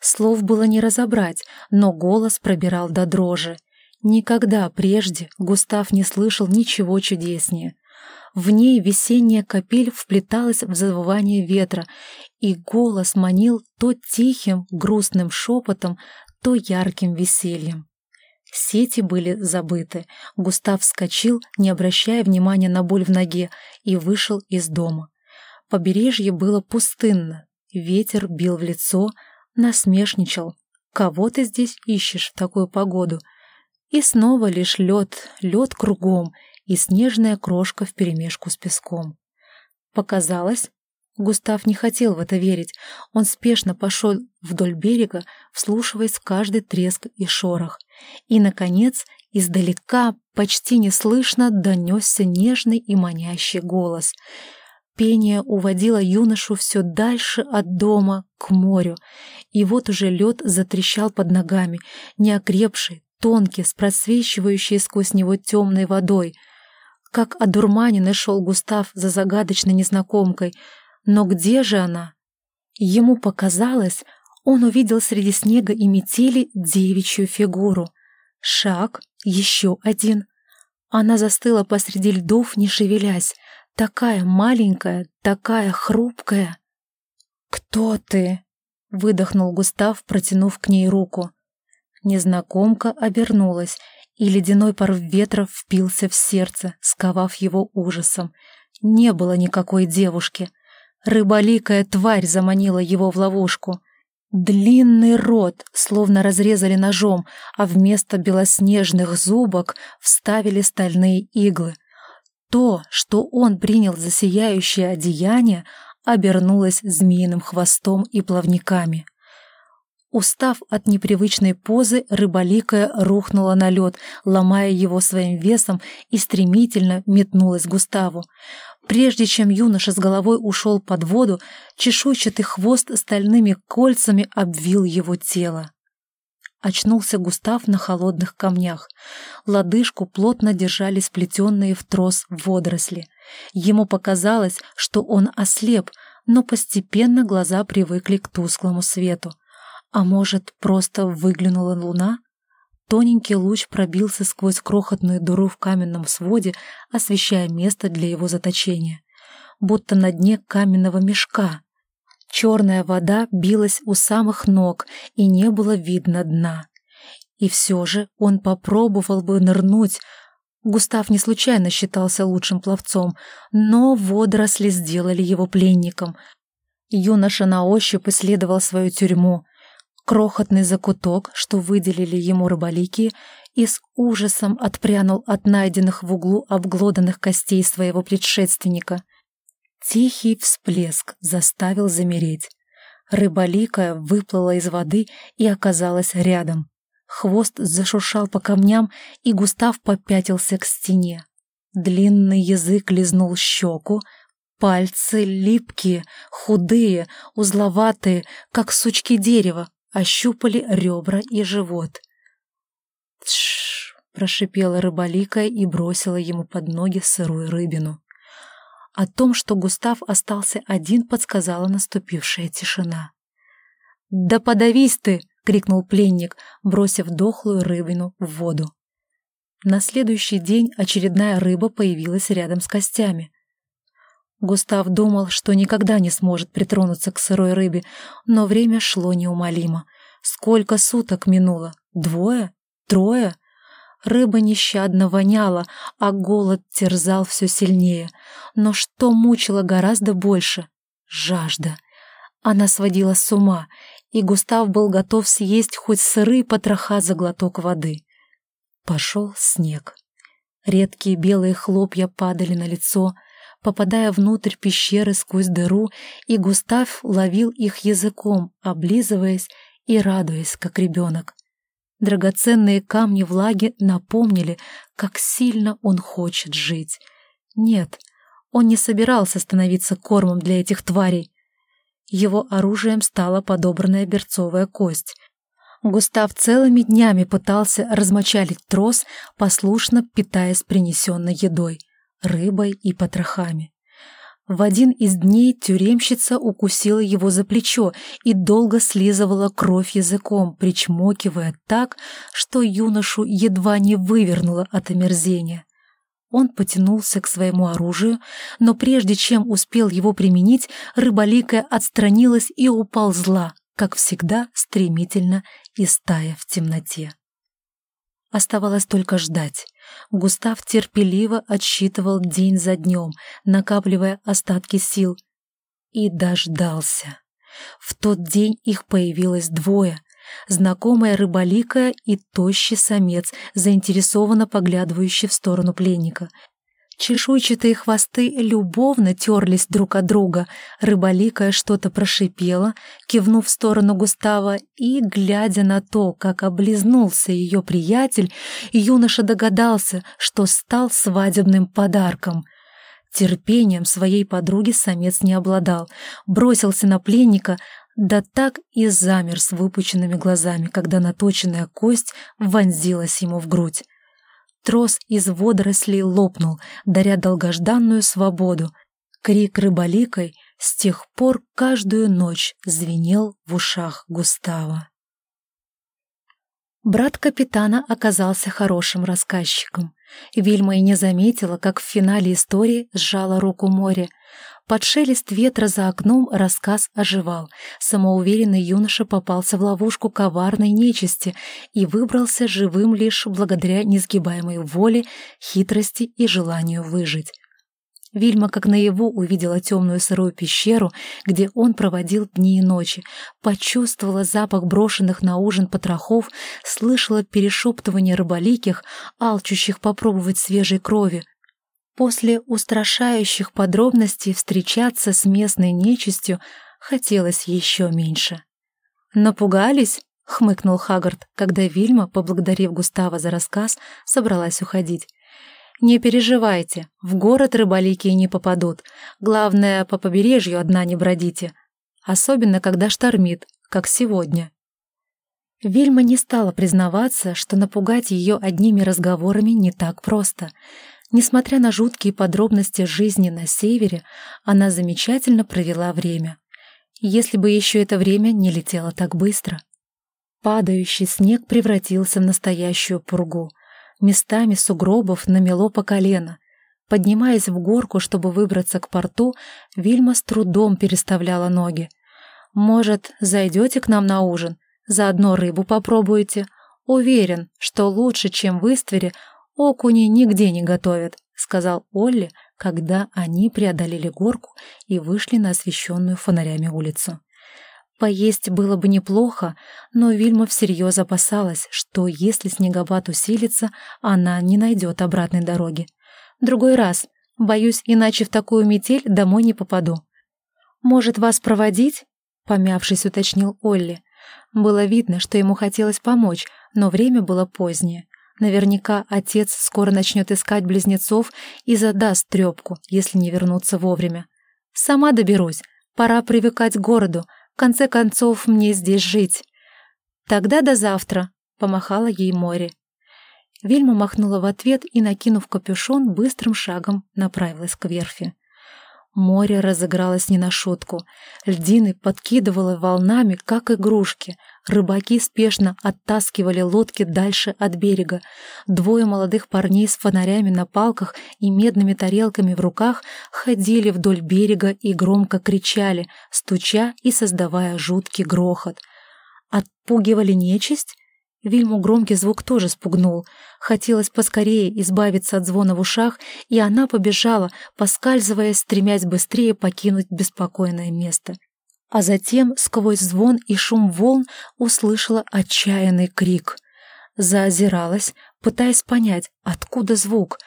Слов было не разобрать, но голос пробирал до дрожи. Никогда прежде Густав не слышал ничего чудеснее. В ней весенняя капель вплеталась в завывание ветра, и голос манил то тихим, грустным шепотом, то ярким весельем. Сети были забыты. Густав вскочил, не обращая внимания на боль в ноге, и вышел из дома. Побережье было пустынно. Ветер бил в лицо, насмешничал. «Кого ты здесь ищешь в такую погоду?» И снова лишь лед, лед кругом и снежная крошка вперемешку с песком. Показалось, Густав не хотел в это верить. Он спешно пошел вдоль берега, вслушиваясь в каждый треск и шорох. И, наконец, издалека, почти неслышно, донесся нежный и манящий голос — Пение уводило юношу все дальше от дома, к морю, и вот уже лед затрещал под ногами, неокрепший, тонкий, с просвечивающей сквозь него темной водой. Как одурманенный шел Густав за загадочной незнакомкой. Но где же она? Ему показалось, он увидел среди снега и метели девичью фигуру. Шаг, еще один. Она застыла посреди льдов, не шевелясь, Такая маленькая, такая хрупкая. «Кто ты?» — выдохнул Густав, протянув к ней руку. Незнакомка обернулась, и ледяной порыв ветра впился в сердце, сковав его ужасом. Не было никакой девушки. Рыболикая тварь заманила его в ловушку. Длинный рот словно разрезали ножом, а вместо белоснежных зубок вставили стальные иглы. То, что он принял за сияющее одеяние, обернулось змеиным хвостом и плавниками. Устав от непривычной позы, рыболикая рухнула на лед, ломая его своим весом и стремительно метнулась Густаву. Прежде чем юноша с головой ушел под воду, чешуйчатый хвост стальными кольцами обвил его тело. Очнулся Густав на холодных камнях. Лодыжку плотно держали сплетенные в трос водоросли. Ему показалось, что он ослеп, но постепенно глаза привыкли к тусклому свету. А может, просто выглянула луна? Тоненький луч пробился сквозь крохотную дыру в каменном своде, освещая место для его заточения. Будто на дне каменного мешка. Черная вода билась у самых ног, и не было видно дна. И все же он попробовал бы нырнуть. Густав не случайно считался лучшим пловцом, но водоросли сделали его пленником. Юноша на ощупь исследовал свою тюрьму. Крохотный закуток, что выделили ему рыболики, и с ужасом отпрянул от найденных в углу обглоданных костей своего предшественника. Тихий всплеск заставил замереть. Рыболикая выплыла из воды и оказалась рядом. Хвост зашуршал по камням, и Густав попятился к стене. Длинный язык лизнул щеку, пальцы липкие, худые, узловатые, как сучки дерева, ощупали ребра и живот. «Тш!» — прошипела рыболикая и бросила ему под ноги сырую рыбину. О том, что Густав остался один, подсказала наступившая тишина. «Да подавись ты!» — крикнул пленник, бросив дохлую рыбину в воду. На следующий день очередная рыба появилась рядом с костями. Густав думал, что никогда не сможет притронуться к сырой рыбе, но время шло неумолимо. Сколько суток минуло? Двое? Трое? Рыба нещадно воняла, а голод терзал все сильнее. Но что мучило гораздо больше? Жажда. Она сводила с ума, и Густав был готов съесть хоть сырые потроха за глоток воды. Пошел снег. Редкие белые хлопья падали на лицо, попадая внутрь пещеры сквозь дыру, и Густав ловил их языком, облизываясь и радуясь, как ребенок. Драгоценные камни влаги напомнили, как сильно он хочет жить. Нет, он не собирался становиться кормом для этих тварей. Его оружием стала подобранная берцовая кость. Густав целыми днями пытался размочалить трос, послушно питаясь принесенной едой, рыбой и потрохами. В один из дней тюремщица укусила его за плечо и долго слизывала кровь языком, причмокивая так, что юношу едва не вывернуло от омерзения. Он потянулся к своему оружию, но прежде чем успел его применить, рыболикая отстранилась и уползла, как всегда, стремительно и стая в темноте. Оставалось только ждать. Густав терпеливо отсчитывал день за днем, накапливая остатки сил. И дождался. В тот день их появилось двое. Знакомая рыболикая и тощий самец, заинтересованно поглядывающий в сторону пленника — Чешуйчатые хвосты любовно терлись друг от друга, рыболикая что-то прошипела, кивнув в сторону Густава, и, глядя на то, как облизнулся ее приятель, юноша догадался, что стал свадебным подарком. Терпением своей подруги самец не обладал, бросился на пленника, да так и замер с выпученными глазами, когда наточенная кость вонзилась ему в грудь. Трос из водорослей лопнул, даря долгожданную свободу. Крик рыболикой с тех пор каждую ночь звенел в ушах Густава. Брат капитана оказался хорошим рассказчиком. Вильма и не заметила, как в финале истории сжала руку море. Под шелест ветра за окном рассказ оживал. Самоуверенный юноша попался в ловушку коварной нечисти и выбрался живым лишь благодаря несгибаемой воле, хитрости и желанию выжить. Вильма как наяву увидела темную сырую пещеру, где он проводил дни и ночи, почувствовала запах брошенных на ужин потрохов, слышала перешептывание рыболиких, алчущих попробовать свежей крови, После устрашающих подробностей встречаться с местной нечистью хотелось еще меньше. «Напугались?» — хмыкнул Хагард, когда Вильма, поблагодарив Густава за рассказ, собралась уходить. «Не переживайте, в город рыболики не попадут. Главное, по побережью одна не бродите. Особенно, когда штормит, как сегодня». Вильма не стала признаваться, что напугать ее одними разговорами не так просто — Несмотря на жуткие подробности жизни на севере, она замечательно провела время. Если бы еще это время не летело так быстро. Падающий снег превратился в настоящую пургу. Местами сугробов намело по колено. Поднимаясь в горку, чтобы выбраться к порту, Вильма с трудом переставляла ноги. «Может, зайдете к нам на ужин? Заодно рыбу попробуете? Уверен, что лучше, чем в Иствере, «Окуни нигде не готовят», — сказал Олли, когда они преодолели горку и вышли на освещенную фонарями улицу. Поесть было бы неплохо, но Вильма всерьез опасалась, что если снегопад усилится, она не найдет обратной дороги. Другой раз. Боюсь, иначе в такую метель домой не попаду. «Может, вас проводить?» — помявшись, уточнил Олли. Было видно, что ему хотелось помочь, но время было позднее. Наверняка отец скоро начнет искать близнецов и задаст трепку, если не вернуться вовремя. «Сама доберусь. Пора привыкать к городу, конце концов, мне здесь жить. Тогда до завтра, — помахала ей море. Вильма махнула в ответ и, накинув капюшон, быстрым шагом направилась к верфи. Море разыгралось не на шутку. Льдины подкидывало волнами, как игрушки. Рыбаки спешно оттаскивали лодки дальше от берега. Двое молодых парней с фонарями на палках и медными тарелками в руках ходили вдоль берега и громко кричали, стуча и создавая жуткий грохот. Отпугивали нечисть? Вильму громкий звук тоже спугнул. Хотелось поскорее избавиться от звона в ушах, и она побежала, поскальзываясь, стремясь быстрее покинуть беспокойное место. А затем, сквозь звон и шум волн, услышала отчаянный крик. Заозиралась, пытаясь понять, откуда звук,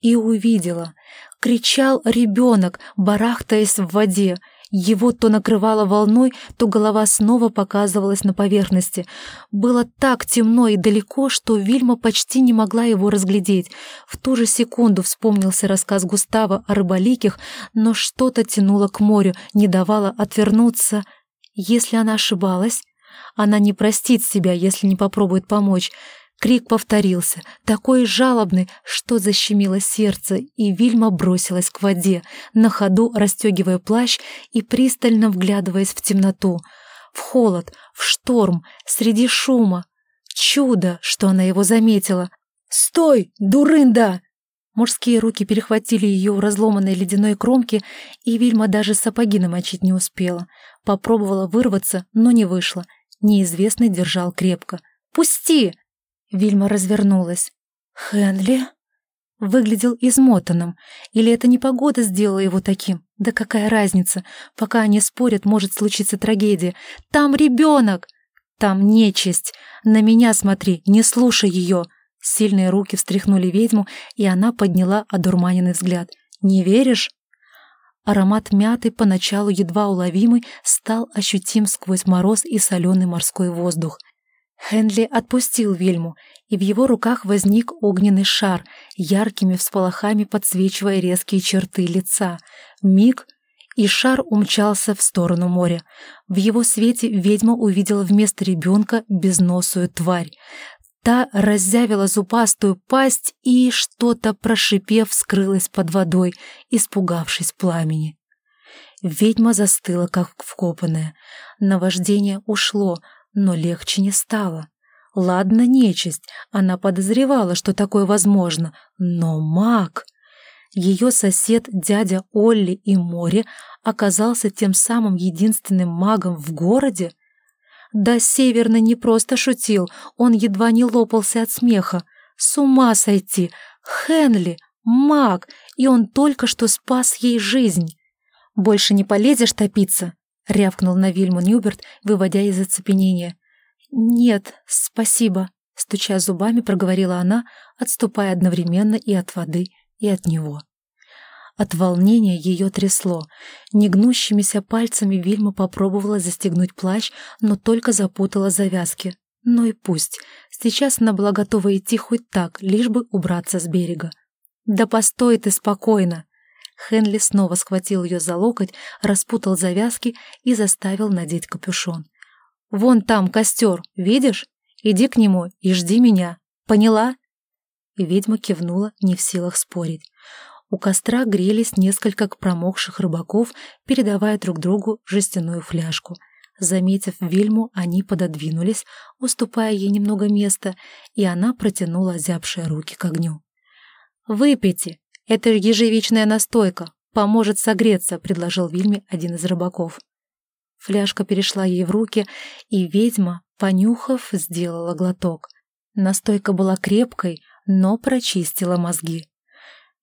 и увидела. Кричал ребенок, барахтаясь в воде. Его то накрывало волной, то голова снова показывалась на поверхности. Было так темно и далеко, что Вильма почти не могла его разглядеть. В ту же секунду вспомнился рассказ Густава о рыболиких, но что-то тянуло к морю, не давало отвернуться. Если она ошибалась, она не простит себя, если не попробует помочь. Крик повторился, такой жалобный, что защемило сердце, и Вильма бросилась к воде, на ходу расстегивая плащ и пристально вглядываясь в темноту. В холод, в шторм, среди шума. Чудо, что она его заметила. «Стой, дурында!» Мужские руки перехватили ее у разломанной ледяной кромки, и Вильма даже сапоги намочить не успела. Попробовала вырваться, но не вышло. Неизвестный держал крепко. «Пусти!» Вильма развернулась. «Хенли?» Выглядел измотанным. Или это не погода сделала его таким? Да какая разница? Пока они спорят, может случиться трагедия. «Там ребенок!» «Там нечисть! На меня смотри, не слушай ее!» Сильные руки встряхнули ведьму, и она подняла одурманенный взгляд. «Не веришь?» Аромат мяты, поначалу едва уловимый, стал ощутим сквозь мороз и соленый морской воздух. Хенли отпустил вельму, и в его руках возник огненный шар, яркими всполохами подсвечивая резкие черты лица. Миг, и шар умчался в сторону моря. В его свете ведьма увидела вместо ребенка безносую тварь. Та раззявила зубастую пасть и, что-то прошипев, скрылась под водой, испугавшись пламени. Ведьма застыла, как вкопанная. Наваждение ушло, но легче не стало. Ладно, нечисть, она подозревала, что такое возможно, но маг... Ее сосед, дядя Олли и Море, оказался тем самым единственным магом в городе? Да Северный не просто шутил, он едва не лопался от смеха. С ума сойти! Хенли! Маг! И он только что спас ей жизнь! «Больше не полезешь топиться?» — рявкнул на Вильму Ньюберт, выводя из оцепенения. «Нет, спасибо», — стуча зубами, проговорила она, отступая одновременно и от воды, и от него. От волнения ее трясло. Негнущимися пальцами Вильма попробовала застегнуть плащ, но только запутала завязки. Ну и пусть. Сейчас она была готова идти хоть так, лишь бы убраться с берега. «Да постой ты спокойно!» Хенли снова схватил ее за локоть, распутал завязки и заставил надеть капюшон. «Вон там костер, видишь? Иди к нему и жди меня. Поняла?» Ведьма кивнула, не в силах спорить. У костра грелись несколько промокших рыбаков, передавая друг другу жестяную фляжку. Заметив Вильму, они пододвинулись, уступая ей немного места, и она протянула озябшие руки к огню. «Выпейте, это ежевичная настойка, поможет согреться», — предложил Вильме один из рыбаков. Фляжка перешла ей в руки, и ведьма, понюхав, сделала глоток. Настойка была крепкой, но прочистила мозги.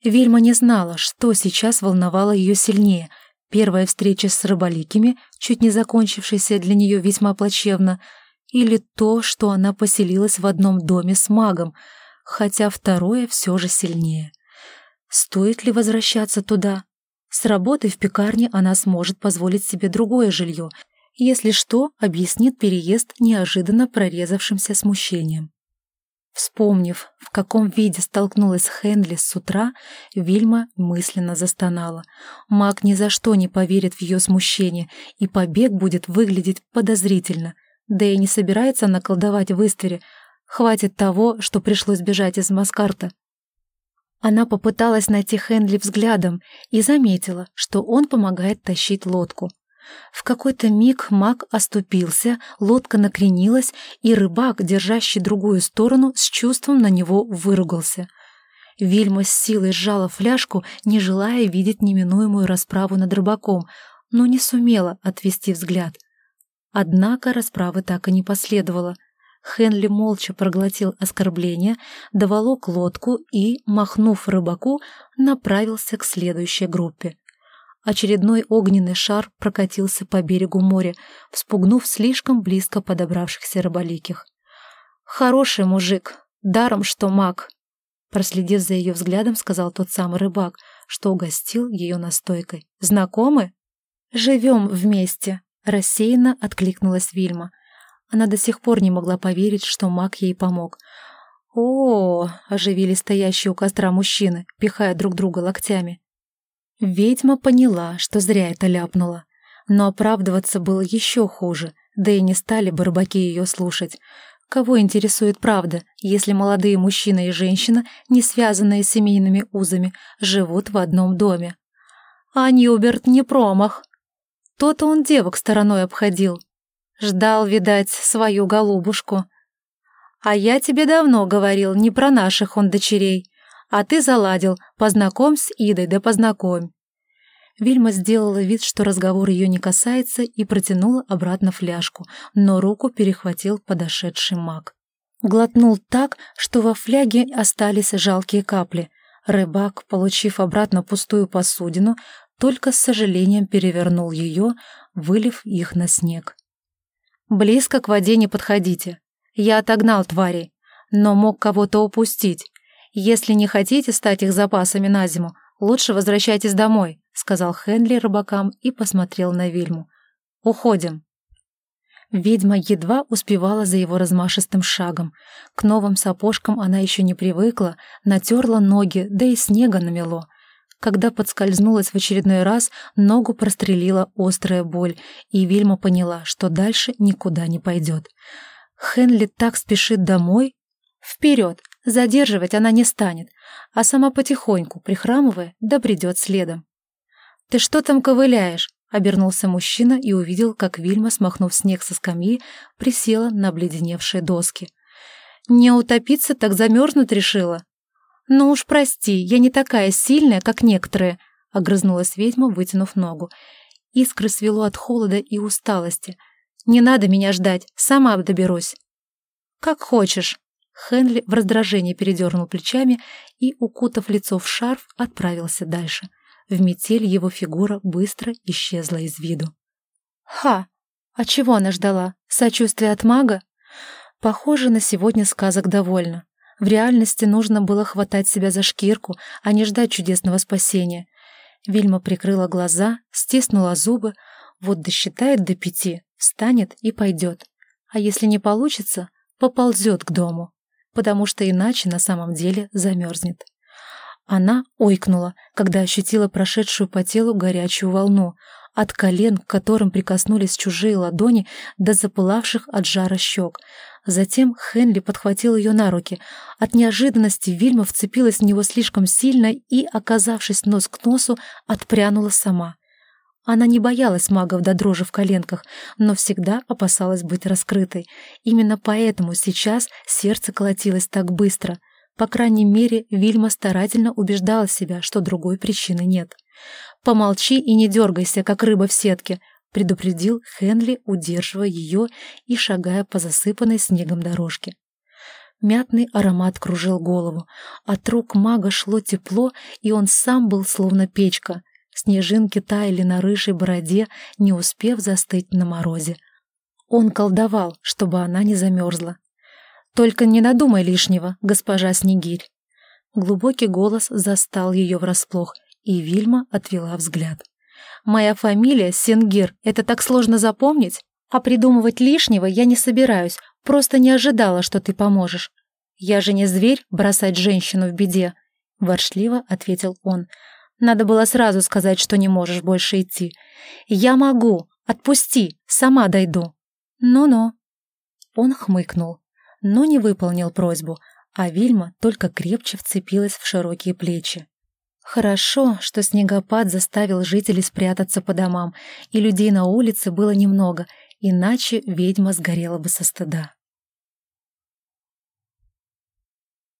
Вильма не знала, что сейчас волновало ее сильнее — Первая встреча с рыболикими, чуть не закончившаяся для нее весьма плачевно, или то, что она поселилась в одном доме с магом, хотя второе все же сильнее. Стоит ли возвращаться туда? С работой в пекарне она сможет позволить себе другое жилье, если что, объяснит переезд неожиданно прорезавшимся смущением. Вспомнив, в каком виде столкнулась Хенли с утра, Вильма мысленно застонала. Маг ни за что не поверит в ее смущение, и побег будет выглядеть подозрительно. Да и не собирается наколдовать в Истере. Хватит того, что пришлось бежать из Маскарта. Она попыталась найти Хенли взглядом и заметила, что он помогает тащить лодку. В какой-то миг маг оступился, лодка накренилась, и рыбак, держащий другую сторону, с чувством на него выругался. Вильма с силой сжала фляжку, не желая видеть неминуемую расправу над рыбаком, но не сумела отвести взгляд. Однако расправы так и не последовало. Хенли молча проглотил оскорбление, доволок лодку и, махнув рыбаку, направился к следующей группе. Очередной огненный шар прокатился по берегу моря, вспугнув слишком близко подобравшихся рыболиких. «Хороший мужик, даром что маг!» Проследив за ее взглядом, сказал тот самый рыбак, что угостил ее настойкой. «Знакомы?» «Живем вместе», — рассеянно откликнулась Вильма. Она до сих пор не могла поверить, что маг ей помог. «О!», -о — оживили стоящие у костра мужчины, пихая друг друга локтями. Ведьма поняла, что зря это ляпнула. Но оправдываться было еще хуже, да и не стали бы рыбаки ее слушать. Кого интересует правда, если молодые мужчина и женщина, не связанные семейными узами, живут в одном доме? А Ньюберт не промах. То-то он девок стороной обходил. Ждал, видать, свою голубушку. А я тебе давно говорил, не про наших он дочерей. А ты заладил, познакомь с Идой, да познакомь. Вильма сделала вид, что разговор ее не касается, и протянула обратно фляжку, но руку перехватил подошедший маг. Глотнул так, что во фляге остались жалкие капли. Рыбак, получив обратно пустую посудину, только с сожалением перевернул ее, вылив их на снег. «Близко к воде не подходите. Я отогнал тварей, но мог кого-то упустить. «Если не хотите стать их запасами на зиму, лучше возвращайтесь домой», — сказал Хенли рыбакам и посмотрел на Вильму. «Уходим». Ведьма едва успевала за его размашистым шагом. К новым сапожкам она еще не привыкла, натерла ноги, да и снега намело. Когда подскользнулась в очередной раз, ногу прострелила острая боль, и Вильма поняла, что дальше никуда не пойдет. Хенли так спешит домой. Вперед! Задерживать она не станет, а сама потихоньку, прихрамывая, да бредет следом. «Ты что там ковыляешь?» — обернулся мужчина и увидел, как Вильма, смахнув снег со скамьи, присела на обледеневшие доски. «Не утопиться, так замерзнуть решила?» «Ну уж прости, я не такая сильная, как некоторые», — огрызнулась ведьма, вытянув ногу. Искры свело от холода и усталости. «Не надо меня ждать, сама доберусь». «Как хочешь», Хенли в раздражении передернул плечами и, укутав лицо в шарф, отправился дальше. В метель его фигура быстро исчезла из виду. «Ха! А чего она ждала? Сочувствие от мага?» Похоже, на сегодня сказок довольно. В реальности нужно было хватать себя за шкирку, а не ждать чудесного спасения. Вильма прикрыла глаза, стиснула зубы, вот досчитает до пяти, встанет и пойдет. А если не получится, поползет к дому потому что иначе на самом деле замерзнет. Она ойкнула, когда ощутила прошедшую по телу горячую волну, от колен, к которым прикоснулись чужие ладони, до запылавших от жара щек. Затем Хенли подхватил ее на руки. От неожиданности Вильма вцепилась в него слишком сильно и, оказавшись нос к носу, отпрянула сама. Она не боялась магов до дрожи в коленках, но всегда опасалась быть раскрытой. Именно поэтому сейчас сердце колотилось так быстро. По крайней мере, Вильма старательно убеждала себя, что другой причины нет. «Помолчи и не дергайся, как рыба в сетке», — предупредил Хенли, удерживая ее и шагая по засыпанной снегом дорожке. Мятный аромат кружил голову. От рук мага шло тепло, и он сам был словно печка. Снежинки таяли на рыжей бороде, не успев застыть на морозе. Он колдовал, чтобы она не замерзла. «Только не надумай лишнего, госпожа Снегирь». Глубокий голос застал ее врасплох, и Вильма отвела взгляд. «Моя фамилия Сенгир, это так сложно запомнить? А придумывать лишнего я не собираюсь, просто не ожидала, что ты поможешь. Я же не зверь бросать женщину в беде», — воршливо ответил он. «Надо было сразу сказать, что не можешь больше идти. Я могу, отпусти, сама дойду». «Ну-ну». Он хмыкнул, но не выполнил просьбу, а Вильма только крепче вцепилась в широкие плечи. Хорошо, что снегопад заставил жителей спрятаться по домам, и людей на улице было немного, иначе ведьма сгорела бы со стыда.